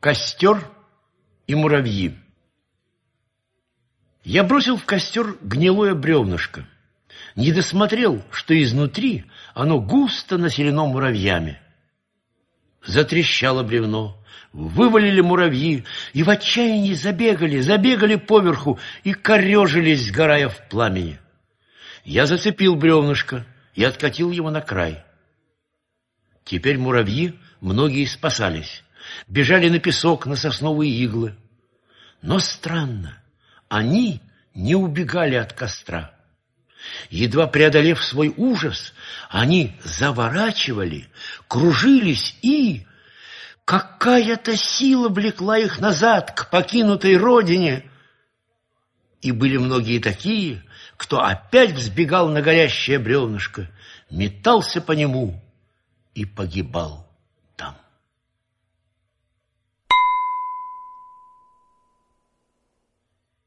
Костер и муравьи. Я бросил в костер гнилое бревнышко. Не досмотрел, что изнутри оно густо населено муравьями. Затрещало бревно, вывалили муравьи и в отчаянии забегали, забегали поверху и корежились, сгорая в пламени. Я зацепил бревнышко и откатил его на край. Теперь муравьи многие спасались бежали на песок, на сосновые иглы. Но странно, они не убегали от костра. Едва преодолев свой ужас, они заворачивали, кружились и... Какая-то сила влекла их назад, к покинутой родине. И были многие такие, кто опять взбегал на горящее бревнышко, метался по нему и погибал.